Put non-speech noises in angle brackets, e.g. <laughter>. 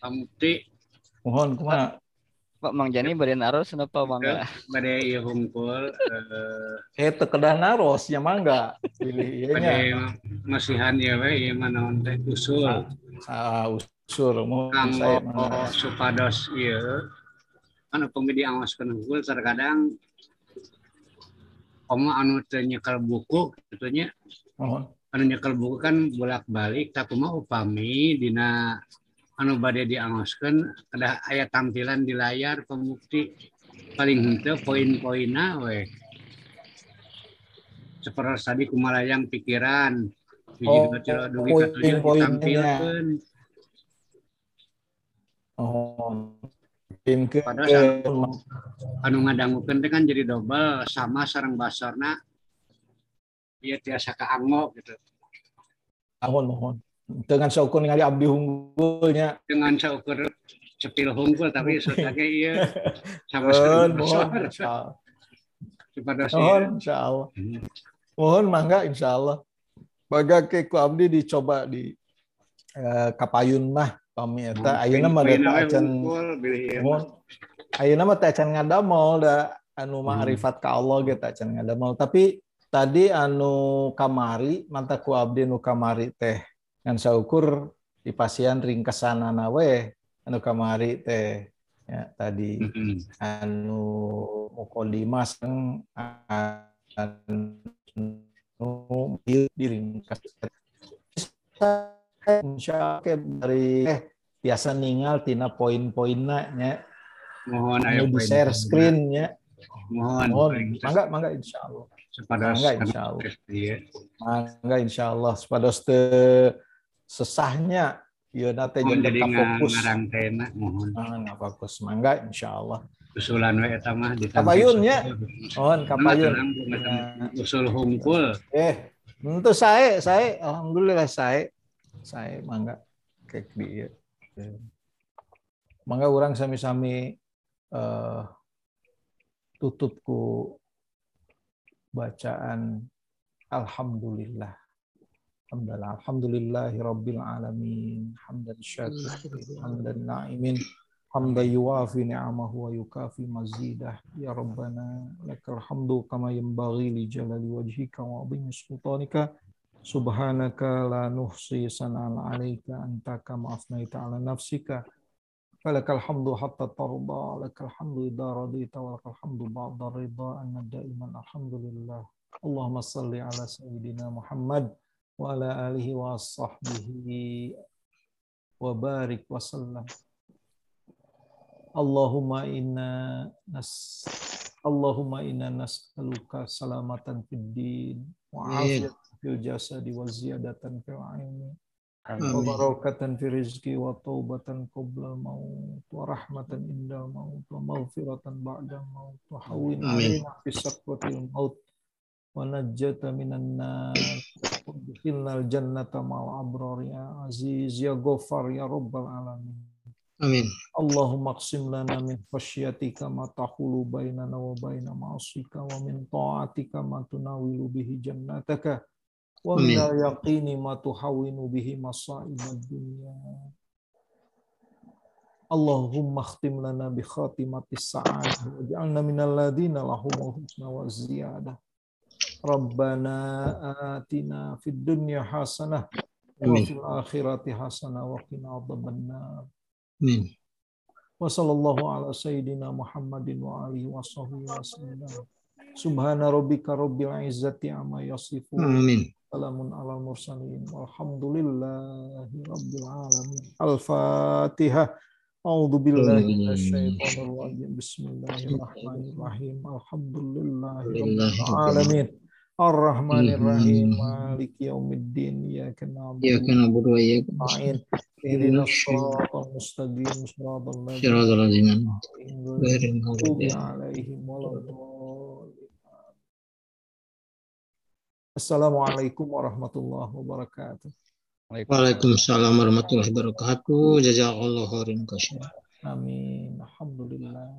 Pamukti Mohon kumaha? Pak Mang Jani bade naros kenapa mangga? bade ieu hungkul eh Eh tekedah naros nya mangga. Pilih ieu nya. masihan ieu we ieu mah naon teh usul. Ah usur mohon Kanggo saya supados ieu kan pemidi angoskeun hungkul terkadang Komo anu teu nyekel buku gitu nya Mohon. anu nyekel buku kan bolak-balik tak kumaha upami dina anu bade diangoskeun ada aya tampilan di layar pembukti paling henteu poin-poinna we seperti tadi kumalayang pikiran Oh, poin-poinnya. Oh. Pin ke Padahal anu ngadangukeun teh kan jadi double sama sareng basorna ieu tiasa kaanggo gitu mohon mohon. Dengan saukur ningali abdi hunggulnya. dengan seukur cepil hungkul tapi sebagai iya. <laughs> Sama sekali kepada Mohon saya insyaallah. Mohon mangga insyaallah. Baga ke ku abdi dicoba di eh, kapayun mah. Pami eta ayeuna mah da acan mohon ayeuna mah teu acan ngadamel da anu ma'rifat ka Allah ge teu acan ngadamel. Tapi tadi anu kamari manta ku abdi nu kamari teh ngan saukur di pasien ringkesanana we anu kamari teh ya tadi. Anu mukodimas anu diringkas insya Allah dari eh biasa ningal tina poin-poinna nya. Mohon ayo anu di poin. share screen nya. Mohon. Mohon. Mangga mangga insya Allah. Mangga, insya Allah. iya. Mangga insya Allah. Supados teu sesahnya mohon jeung jadi fokus. ngarang tena mohon. Ah, nggak fokus. Mangga insya Allah. Usulan we eta mah ditampil Kapayun, ya? saja. mohon kapayun usul hungkul Eh, untuk saya, saya alhamdulillah saya, saya mangga. Kayak di Mangga orang sami-sami eh, tutup ku bacaan alhamdulillah. Alhamdulillah, alhamdulillahi rabbil alamin. Hamdan syakirin, hamdan na'imin. حمدا يوافي نعمه ويكافي مزيده يا ربنا لك الحمد كما ينبغي لجلال وجهك وعظيم سلطانك سبحانك لا نحصي ثناء عليك أنت كما أثنيت على نفسك فلك الحمد حتى ترضى لك الحمد إذا رضيت ولك الحمد بعد الرضا أن دائما الحمد لله اللهم صل على سيدنا محمد wa alihi wa sahbihi wa barik wa sallam. Allahumma inna nas Allahumma inna nas'aluka salamatan fid din wa fil wa ziyadatan fil ilmi wa barakatan fi rizqi wa taubatan qabla maut wa rahmatan indal wa minan nar innal jannata ma'al abrar ya aziz ya ghafar ya rabbal alamin. Amin. Allahumma qsim lana min khasyatika ma tahulu bainana wa baina ma'asika wa min ta'atika ma tunawilu bihi jannataka wa min yaqini ma tuhawinu bihi masaibad dunya Allahumma khtim lana bi khatimati sa'ad wa ja'alna minal ladina lahumul husna wa ziyadah ربنا آتنا في الدنيا حسنة آمين. وفي الآخرة حسنة وقنا عذاب النار Amin. وصلى الله على سيدنا محمد وآله وصحبه وسلم سبحان ربك رب العزة عما يصفون Amin. سلام على المرسلين والحمد لله رب العالمين الفاتحة أعوذ بالله من الشيطان الرجيم بسم الله الرحمن الرحيم الحمد لله رب العالمين Ar-Rahmanir Rahim iya. Maliki Yaumiddin Ya kana Ya kana budu wa ya kana Ihdinas siratal mustaqim siratal ladzina siratal ladzina ghairil maghdubi Assalamualaikum warahmatullahi wabarakatuh. Waalaikumsalam warahmatullahi wabarakatuh. Jazakallahu khairan katsiran. Amin. Alhamdulillah.